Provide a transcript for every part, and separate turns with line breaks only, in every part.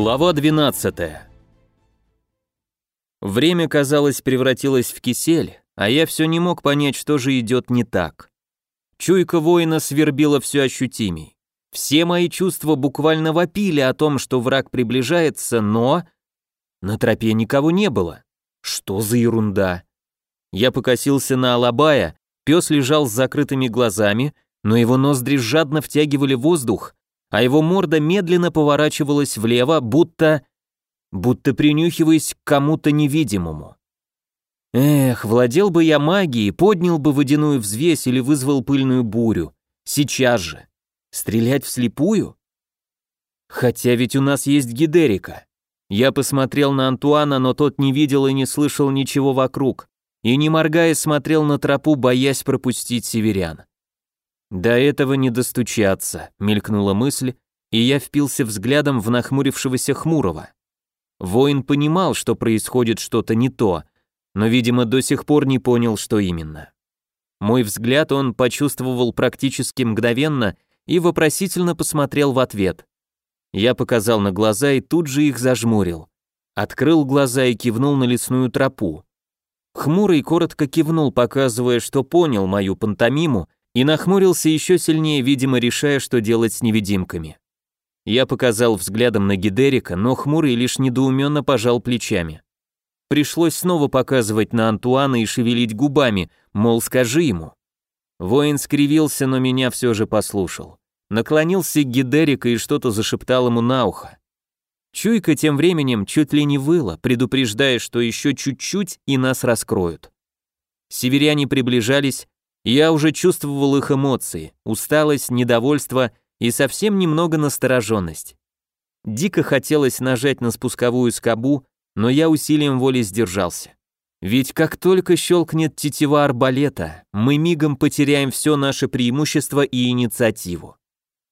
Глава 12. Время, казалось, превратилось в кисель, а я все не мог понять, что же идет не так. Чуйка воина свербила все ощутимей. Все мои чувства буквально вопили о том, что враг приближается, но... На тропе никого не было. Что за ерунда? Я покосился на Алабая, пес лежал с закрытыми глазами, но его ноздри жадно втягивали воздух, а его морда медленно поворачивалась влево, будто... будто принюхиваясь к кому-то невидимому. Эх, владел бы я магией, поднял бы водяную взвесь или вызвал пыльную бурю. Сейчас же. Стрелять вслепую? Хотя ведь у нас есть Гидерика. Я посмотрел на Антуана, но тот не видел и не слышал ничего вокруг, и не моргая смотрел на тропу, боясь пропустить северян. До этого не достучаться, мелькнула мысль, и я впился взглядом в нахмурившегося Хмурого. Воин понимал, что происходит что-то не то, но, видимо, до сих пор не понял, что именно. Мой взгляд он почувствовал практически мгновенно и вопросительно посмотрел в ответ. Я показал на глаза и тут же их зажмурил. Открыл глаза и кивнул на лесную тропу. Хмурый коротко кивнул, показывая, что понял мою пантомиму, и нахмурился еще сильнее, видимо, решая, что делать с невидимками. Я показал взглядом на Гидерика, но хмурый лишь недоуменно пожал плечами. Пришлось снова показывать на Антуана и шевелить губами, мол, скажи ему. Воин скривился, но меня все же послушал. Наклонился к Гидерика и что-то зашептал ему на ухо. Чуйка тем временем чуть ли не выла, предупреждая, что еще чуть-чуть и нас раскроют. Северяне приближались, я уже чувствовал их эмоции, усталость, недовольство и совсем немного настороженность. Дико хотелось нажать на спусковую скобу, но я усилием воли сдержался. Ведь как только щелкнет тетива арбалета, мы мигом потеряем все наше преимущество и инициативу.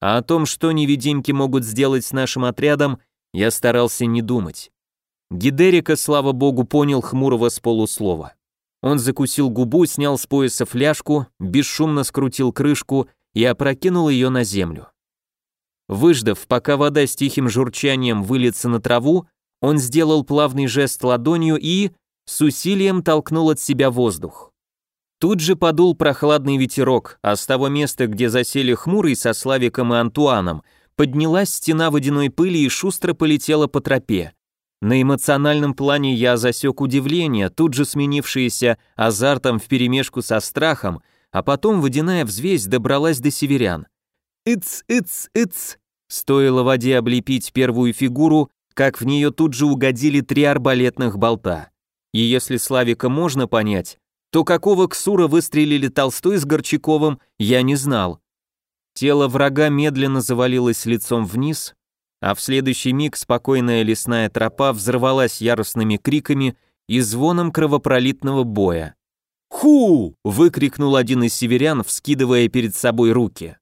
А о том, что невидимки могут сделать с нашим отрядом, я старался не думать. Гидерика, слава богу, понял хмурого с полуслова. Он закусил губу, снял с пояса фляжку, бесшумно скрутил крышку и опрокинул ее на землю. Выждав, пока вода с тихим журчанием выльется на траву, он сделал плавный жест ладонью и с усилием толкнул от себя воздух. Тут же подул прохладный ветерок, а с того места, где засели хмурый со Славиком и Антуаном, поднялась стена водяной пыли и шустро полетела по тропе. На эмоциональном плане я засек удивление, тут же сменившееся азартом вперемешку со страхом, а потом водяная взвесь добралась до северян. «Иц, иц, иц!» Стоило воде облепить первую фигуру, как в нее тут же угодили три арбалетных болта. И если Славика можно понять, то какого ксура выстрелили Толстой с Горчаковым, я не знал. Тело врага медленно завалилось лицом вниз, а в следующий миг спокойная лесная тропа взорвалась яростными криками и звоном кровопролитного боя. «Ху!» — выкрикнул один из северян, вскидывая перед собой руки.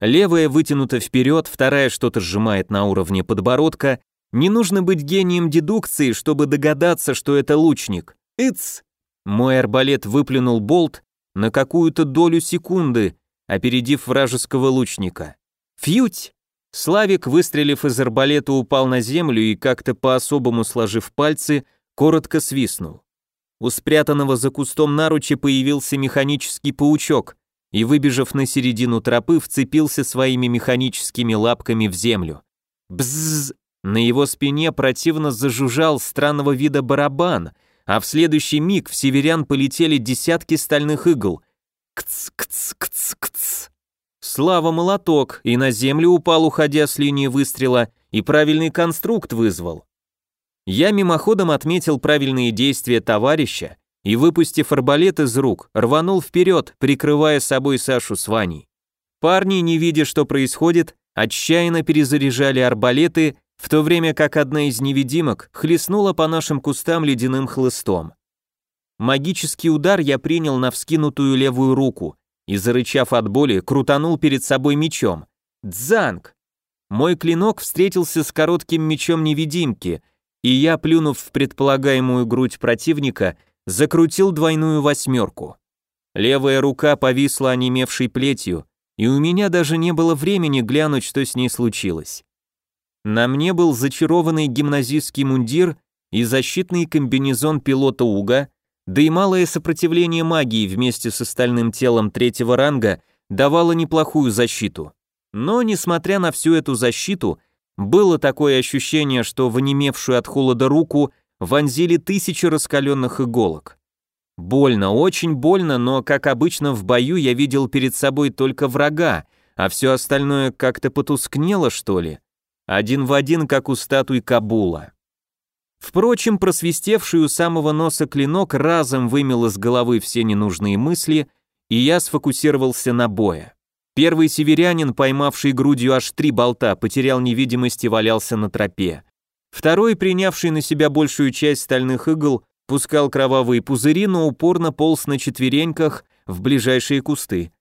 Левая вытянута вперед, вторая что-то сжимает на уровне подбородка. Не нужно быть гением дедукции, чтобы догадаться, что это лучник. Иц! Мой арбалет выплюнул болт на какую-то долю секунды, опередив вражеского лучника. Фьють! Славик, выстрелив из арбалета, упал на землю и, как-то по-особому сложив пальцы, коротко свистнул. У спрятанного за кустом наручи появился механический паучок и, выбежав на середину тропы, вцепился своими механическими лапками в землю. Бззз! На его спине противно зажужжал странного вида барабан, а в следующий миг в северян полетели десятки стальных игл. Кц-кц-кц-кц. Слава молоток, и на землю упал, уходя с линии выстрела, и правильный конструкт вызвал. Я мимоходом отметил правильные действия товарища и, выпустив арбалет из рук, рванул вперед, прикрывая собой Сашу с Ваней. Парни, не видя, что происходит, отчаянно перезаряжали арбалеты, в то время как одна из невидимок хлестнула по нашим кустам ледяным хлыстом. Магический удар я принял на вскинутую левую руку, и, зарычав от боли, крутанул перед собой мечом. Дзанг! Мой клинок встретился с коротким мечом невидимки, и я, плюнув в предполагаемую грудь противника, закрутил двойную восьмерку. Левая рука повисла онемевшей плетью, и у меня даже не было времени глянуть, что с ней случилось. На мне был зачарованный гимназистский мундир и защитный комбинезон пилота Уга, да и малое сопротивление магии вместе с остальным телом третьего ранга давало неплохую защиту. Но, несмотря на всю эту защиту, было такое ощущение, что в онемевшую от холода руку вонзили тысячи раскаленных иголок. Больно, очень больно, но, как обычно, в бою я видел перед собой только врага, а все остальное как-то потускнело, что ли. Один в один, как у статуи Кабула. Впрочем, просвистевший у самого носа клинок разом вымел из головы все ненужные мысли, и я сфокусировался на бое. Первый северянин, поймавший грудью аж три болта, потерял невидимость и валялся на тропе. Второй, принявший на себя большую часть стальных игл, пускал кровавые пузыри, но упорно полз на четвереньках в ближайшие кусты.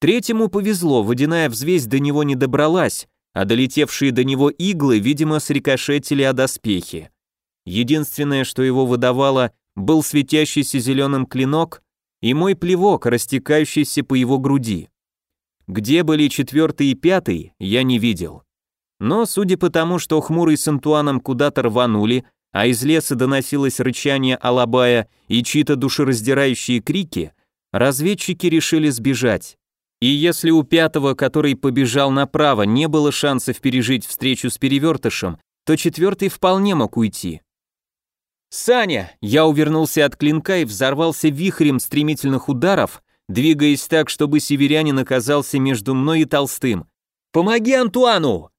Третьему повезло, водяная взвесь до него не добралась, а долетевшие до него иглы, видимо, срикошетили о доспехи. Единственное, что его выдавало, был светящийся зеленым клинок и мой плевок, растекающийся по его груди. Где были четвертый и пятый, я не видел. Но, судя по тому, что хмурый с Антуаном куда-то рванули, а из леса доносилось рычание Алабая и чьи-то душераздирающие крики, разведчики решили сбежать. И если у пятого, который побежал направо, не было шансов пережить встречу с перевертышем, то четвертый вполне мог уйти. «Саня!» Я увернулся от клинка и взорвался вихрем стремительных ударов, двигаясь так, чтобы северянин оказался между мной и толстым. «Помоги Антуану!»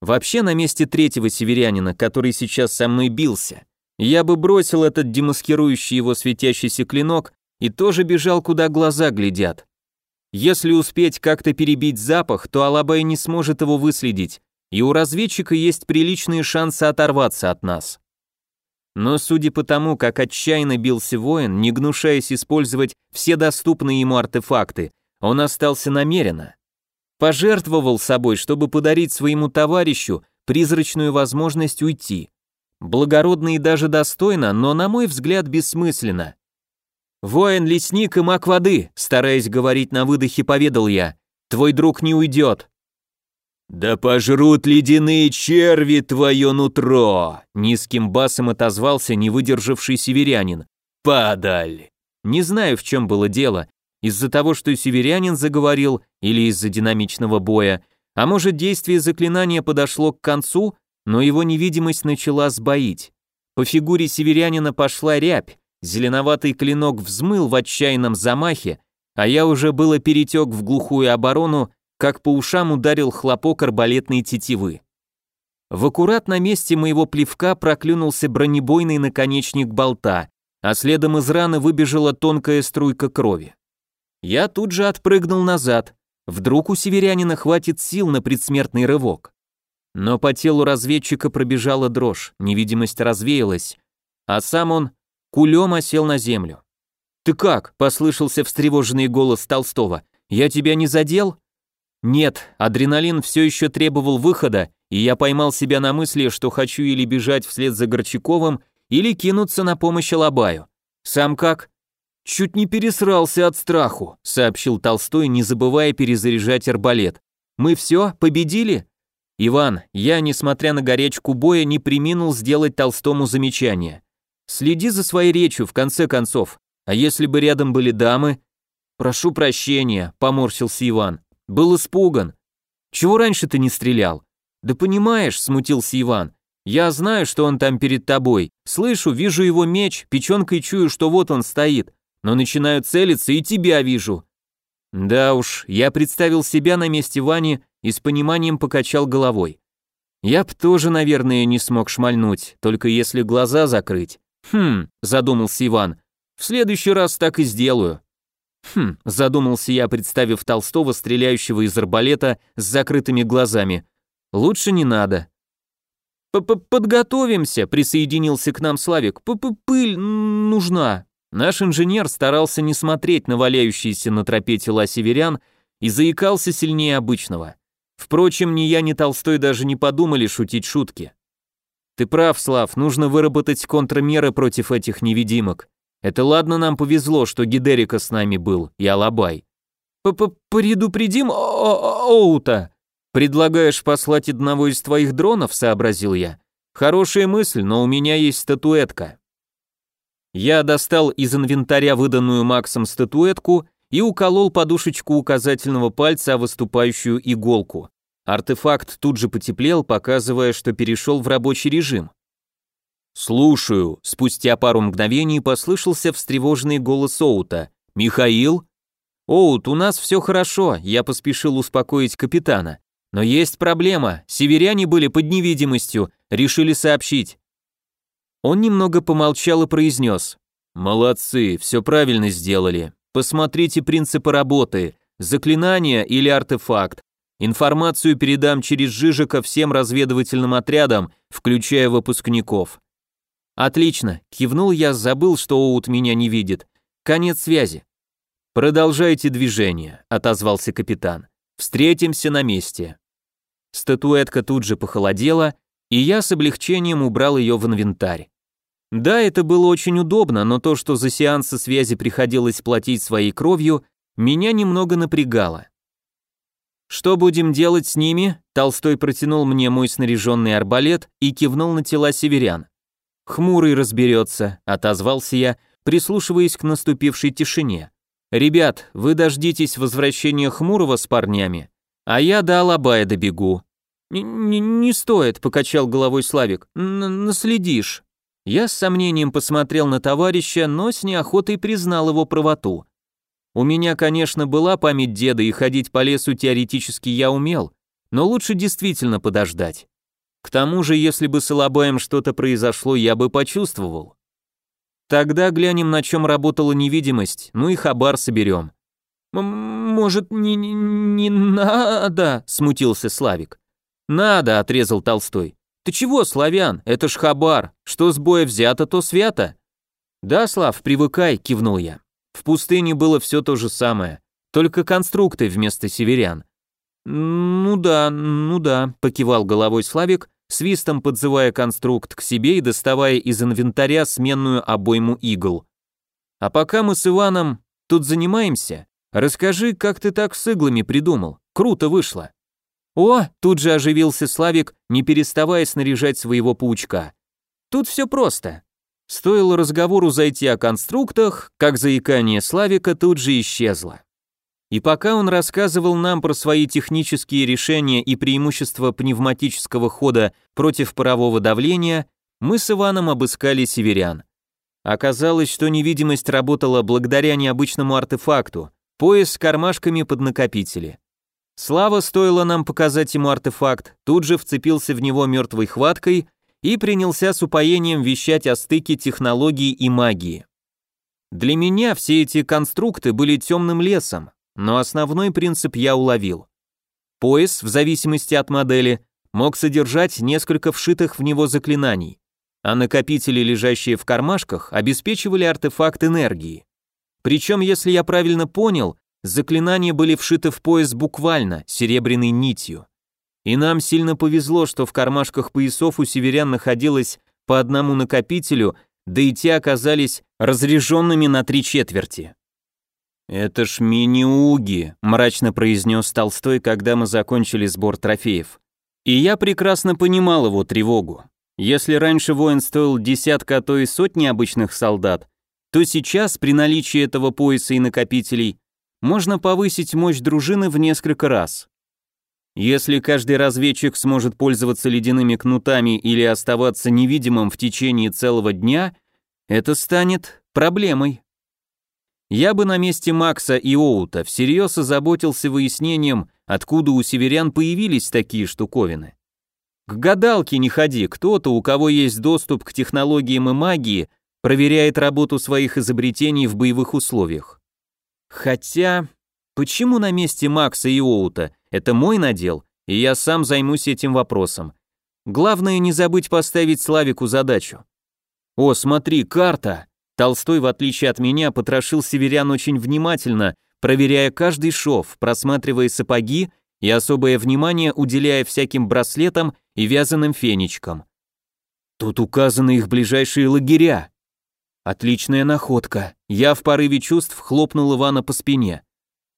Вообще, на месте третьего северянина, который сейчас со мной бился, я бы бросил этот демаскирующий его светящийся клинок и тоже бежал, куда глаза глядят. Если успеть как-то перебить запах, то Алабай не сможет его выследить, и у разведчика есть приличные шансы оторваться от нас. Но судя по тому, как отчаянно бился воин, не гнушаясь использовать все доступные ему артефакты, он остался намеренно. Пожертвовал собой, чтобы подарить своему товарищу призрачную возможность уйти. Благородно и даже достойно, но, на мой взгляд, бессмысленно. «Воин, лесник и маг воды», стараясь говорить на выдохе, поведал я. «Твой друг не уйдет. «Да пожрут ледяные черви твое нутро!» Низким басом отозвался не выдержавший северянин. «Падаль!» Не знаю, в чем было дело, из-за того, что северянин заговорил, или из-за динамичного боя, а может действие заклинания подошло к концу, но его невидимость начала сбоить. По фигуре северянина пошла рябь, зеленоватый клинок взмыл в отчаянном замахе, а я уже было перетек в глухую оборону, как по ушам ударил хлопок арбалетной тетивы. В аккурат на месте моего плевка проклюнулся бронебойный наконечник болта, а следом из раны выбежала тонкая струйка крови. Я тут же отпрыгнул назад, вдруг у северянина хватит сил на предсмертный рывок. Но по телу разведчика пробежала дрожь, невидимость развеялась, а сам он кулем осел на землю. «Ты как?» – послышался встревоженный голос Толстого. «Я тебя не задел?» Нет, адреналин все еще требовал выхода, и я поймал себя на мысли, что хочу или бежать вслед за Горчаковым, или кинуться на помощь Алабаю. Сам как? Чуть не пересрался от страху, сообщил Толстой, не забывая перезаряжать арбалет. Мы все, победили? Иван, я, несмотря на горячку боя, не приминул сделать Толстому замечание. Следи за своей речью, в конце концов. А если бы рядом были дамы? Прошу прощения, поморщился Иван. Был испуган. Чего раньше ты не стрелял? Да понимаешь, смутился Иван. Я знаю, что он там перед тобой. Слышу, вижу его меч, печенкой чую, что вот он стоит. Но начинаю целиться и тебя вижу. Да уж, я представил себя на месте Вани и с пониманием покачал головой. Я б тоже, наверное, не смог шмальнуть, только если глаза закрыть. Хм, задумался Иван. В следующий раз так и сделаю. Хм, задумался я, представив Толстого, стреляющего из арбалета с закрытыми глазами. Лучше не надо. П -п Подготовимся, присоединился к нам Славик. П -п Пыль нужна. Наш инженер старался не смотреть на валяющиеся на тропе тела северян и заикался сильнее обычного. Впрочем, ни я, ни Толстой даже не подумали шутить шутки. Ты прав, Слав, нужно выработать контрмеры против этих невидимок. Это ладно нам повезло, что Гидерика с нами был и Алабай. П -п Предупредим Оута. «Предлагаешь послать одного из твоих дронов?» — сообразил я. «Хорошая мысль, но у меня есть статуэтка». Я достал из инвентаря выданную Максом статуэтку и уколол подушечку указательного пальца о выступающую иголку. Артефакт тут же потеплел, показывая, что перешел в рабочий режим. «Слушаю», — спустя пару мгновений послышался встревоженный голос Оута. «Михаил?» «Оут, у нас все хорошо», — я поспешил успокоить капитана. «Но есть проблема, северяне были под невидимостью, решили сообщить». Он немного помолчал и произнес. «Молодцы, все правильно сделали. Посмотрите принципы работы, заклинание или артефакт. Информацию передам через Жижика всем разведывательным отрядам, включая выпускников. Отлично, кивнул я, забыл, что Оут меня не видит. Конец связи. Продолжайте движение, отозвался капитан. Встретимся на месте. Статуэтка тут же похолодела, и я с облегчением убрал ее в инвентарь. Да, это было очень удобно, но то, что за сеансы связи приходилось платить своей кровью, меня немного напрягало. «Что будем делать с ними?» Толстой протянул мне мой снаряженный арбалет и кивнул на тела северян. «Хмурый разберется», — отозвался я, прислушиваясь к наступившей тишине. «Ребят, вы дождитесь возвращения Хмурого с парнями, а я до Алабая добегу». «Не, не стоит», — покачал головой Славик, — «наследишь». Я с сомнением посмотрел на товарища, но с неохотой признал его правоту. У меня, конечно, была память деда, и ходить по лесу теоретически я умел, но лучше действительно подождать. К тому же, если бы с Алабаем что-то произошло, я бы почувствовал. Тогда глянем, на чем работала невидимость, ну и хабар соберем. «Может, не, не, не надо?» — смутился Славик. «Надо», — отрезал Толстой. «Ты чего, славян? Это ж хабар. Что с боя взято, то свято». «Да, Слав, привыкай», — кивнул я. В пустыне было все то же самое, только конструкты вместо северян. «Ну да, ну да», — покивал головой Славик, свистом подзывая конструкт к себе и доставая из инвентаря сменную обойму игл. «А пока мы с Иваном тут занимаемся, расскажи, как ты так с иглами придумал. Круто вышло». «О!» – тут же оживился Славик, не переставая снаряжать своего паучка. «Тут все просто». Стоило разговору зайти о конструктах, как заикание Славика тут же исчезло. И пока он рассказывал нам про свои технические решения и преимущества пневматического хода против парового давления, мы с Иваном обыскали северян. Оказалось, что невидимость работала благодаря необычному артефакту, пояс с кармашками под накопители. Слава стоило нам показать ему артефакт, тут же вцепился в него мертвой хваткой и принялся с упоением вещать о стыке технологии и магии. Для меня все эти конструкты были темным лесом, но основной принцип я уловил. Пояс, в зависимости от модели, мог содержать несколько вшитых в него заклинаний, а накопители, лежащие в кармашках, обеспечивали артефакт энергии. Причем, если я правильно понял, заклинания были вшиты в пояс буквально, серебряной нитью. И нам сильно повезло, что в кармашках поясов у северян находилось по одному накопителю, да и те оказались разряженными на три четверти. «Это ж мини-уги», — мрачно произнес Толстой, когда мы закончили сбор трофеев. И я прекрасно понимал его тревогу. Если раньше воин стоил десятка, а то и сотни обычных солдат, то сейчас, при наличии этого пояса и накопителей, можно повысить мощь дружины в несколько раз. Если каждый разведчик сможет пользоваться ледяными кнутами или оставаться невидимым в течение целого дня, это станет проблемой. Я бы на месте Макса и Оута всерьез озаботился выяснением, откуда у северян появились такие штуковины. К гадалке не ходи, кто-то, у кого есть доступ к технологиям и магии, проверяет работу своих изобретений в боевых условиях. Хотя, почему на месте Макса и Оута? Это мой надел, и я сам займусь этим вопросом. Главное не забыть поставить Славику задачу. О, смотри, карта! Толстой, в отличие от меня, потрошил северян очень внимательно, проверяя каждый шов, просматривая сапоги и особое внимание уделяя всяким браслетам и вязаным фенечкам. Тут указаны их ближайшие лагеря. Отличная находка. Я в порыве чувств хлопнул Ивана по спине.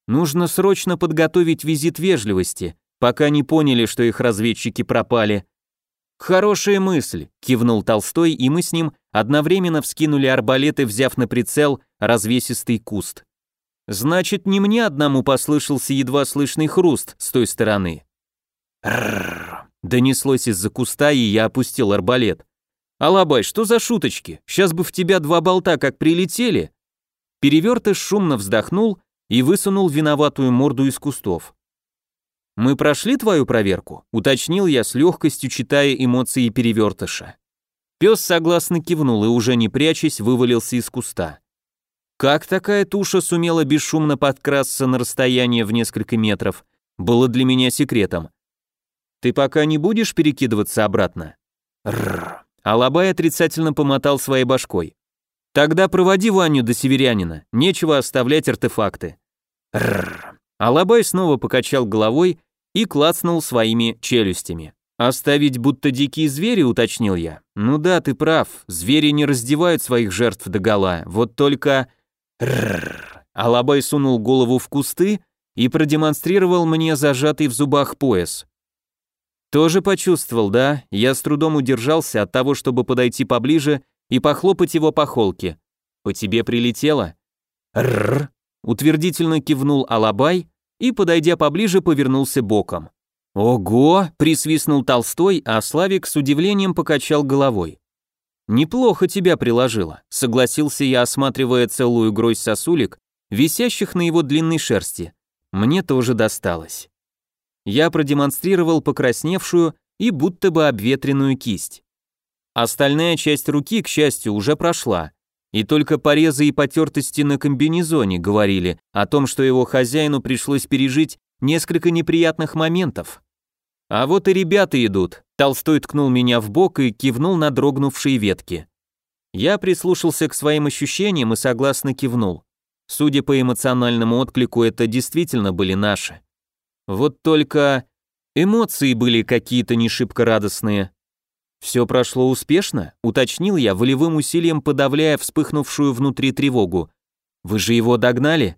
Нужно срочно подготовить визит вежливости, пока не поняли, что их разведчики пропали. Хорошая мысль, кивнул Толстой, и мы с ним одновременно вскинули арбалеты, взяв на прицел развесистый куст. Значит, не мне одному послышался едва слышный хруст с той стороны. Рррр, донеслось из-за куста, и я опустил арбалет. «Алабай, что за шуточки? Сейчас бы в тебя два болта как прилетели!» Перевертыш шумно вздохнул и высунул виноватую морду из кустов. «Мы прошли твою проверку?» — уточнил я с легкостью, читая эмоции перевертыша. Пес согласно кивнул и, уже не прячась, вывалился из куста. Как такая туша сумела бесшумно подкрасться на расстояние в несколько метров, было для меня секретом. «Ты пока не будешь перекидываться обратно?» Рррр. Алабай отрицательно помотал своей башкой. «Тогда проводи Ваню до северянина, нечего оставлять артефакты». Рррр. Алабай снова покачал головой и клацнул своими челюстями. «Оставить будто дикие звери», — уточнил я. «Ну да, ты прав, звери не раздевают своих жертв догола, вот только...» Рррр. Алабай сунул голову в кусты и продемонстрировал мне зажатый в зубах пояс. Тоже почувствовал, да? Я с трудом удержался от того, чтобы подойти поближе и похлопать его по холке. По тебе прилетело? Рррр. Утвердительно кивнул Алабай и, подойдя поближе, повернулся боком. «Ого!» — присвистнул Толстой, а Славик с удивлением покачал головой. «Неплохо тебя приложило», — согласился я, осматривая целую грозь сосулек, висящих на его длинной шерсти. Мне тоже досталось я продемонстрировал покрасневшую и будто бы обветренную кисть. Остальная часть руки, к счастью, уже прошла, и только порезы и потертости на комбинезоне говорили о том, что его хозяину пришлось пережить несколько неприятных моментов. А вот и ребята идут. Толстой ткнул меня в бок и кивнул на дрогнувшие ветки. Я прислушался к своим ощущениям и согласно кивнул. Судя по эмоциональному отклику, это действительно были наши. Вот только эмоции были какие-то не шибко радостные. Все прошло успешно, уточнил я, волевым усилием подавляя вспыхнувшую внутри тревогу. Вы же его догнали?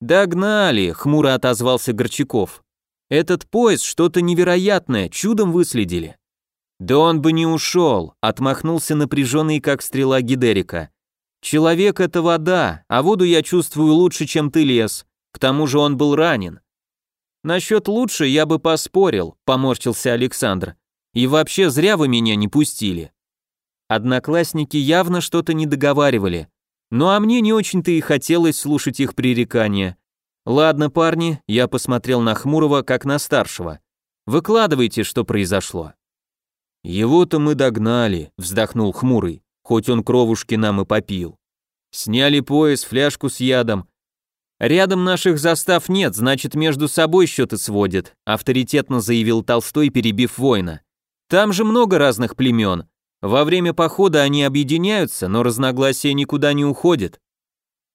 Догнали, хмуро отозвался Горчаков. Этот поезд что-то невероятное, чудом выследили. Да он бы не ушел, отмахнулся напряженный, как стрела Гидерика. Человек это вода, а воду я чувствую лучше, чем ты лес. К тому же он был ранен. Насчет лучше я бы поспорил, поморщился Александр. И вообще зря вы меня не пустили. Одноклассники явно что-то не договаривали. Ну а мне не очень-то и хотелось слушать их пререкания. Ладно, парни, я посмотрел на Хмурого как на старшего. Выкладывайте, что произошло. Его-то мы догнали, вздохнул Хмурый, хоть он кровушки нам и попил. Сняли пояс, фляжку с ядом, «Рядом наших застав нет, значит, между собой счеты сводят», авторитетно заявил Толстой, перебив воина. «Там же много разных племен. Во время похода они объединяются, но разногласия никуда не уходят».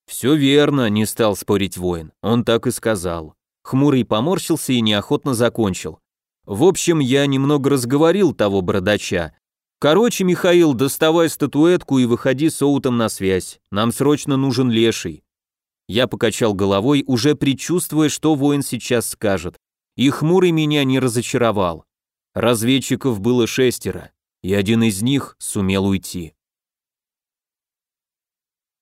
«Все верно», — не стал спорить воин. Он так и сказал. Хмурый поморщился и неохотно закончил. «В общем, я немного разговорил того бородача. Короче, Михаил, доставай статуэтку и выходи с Оутом на связь. Нам срочно нужен леший. Я покачал головой, уже предчувствуя, что воин сейчас скажет. И хмурый меня не разочаровал. Разведчиков было шестеро, и один из них сумел уйти.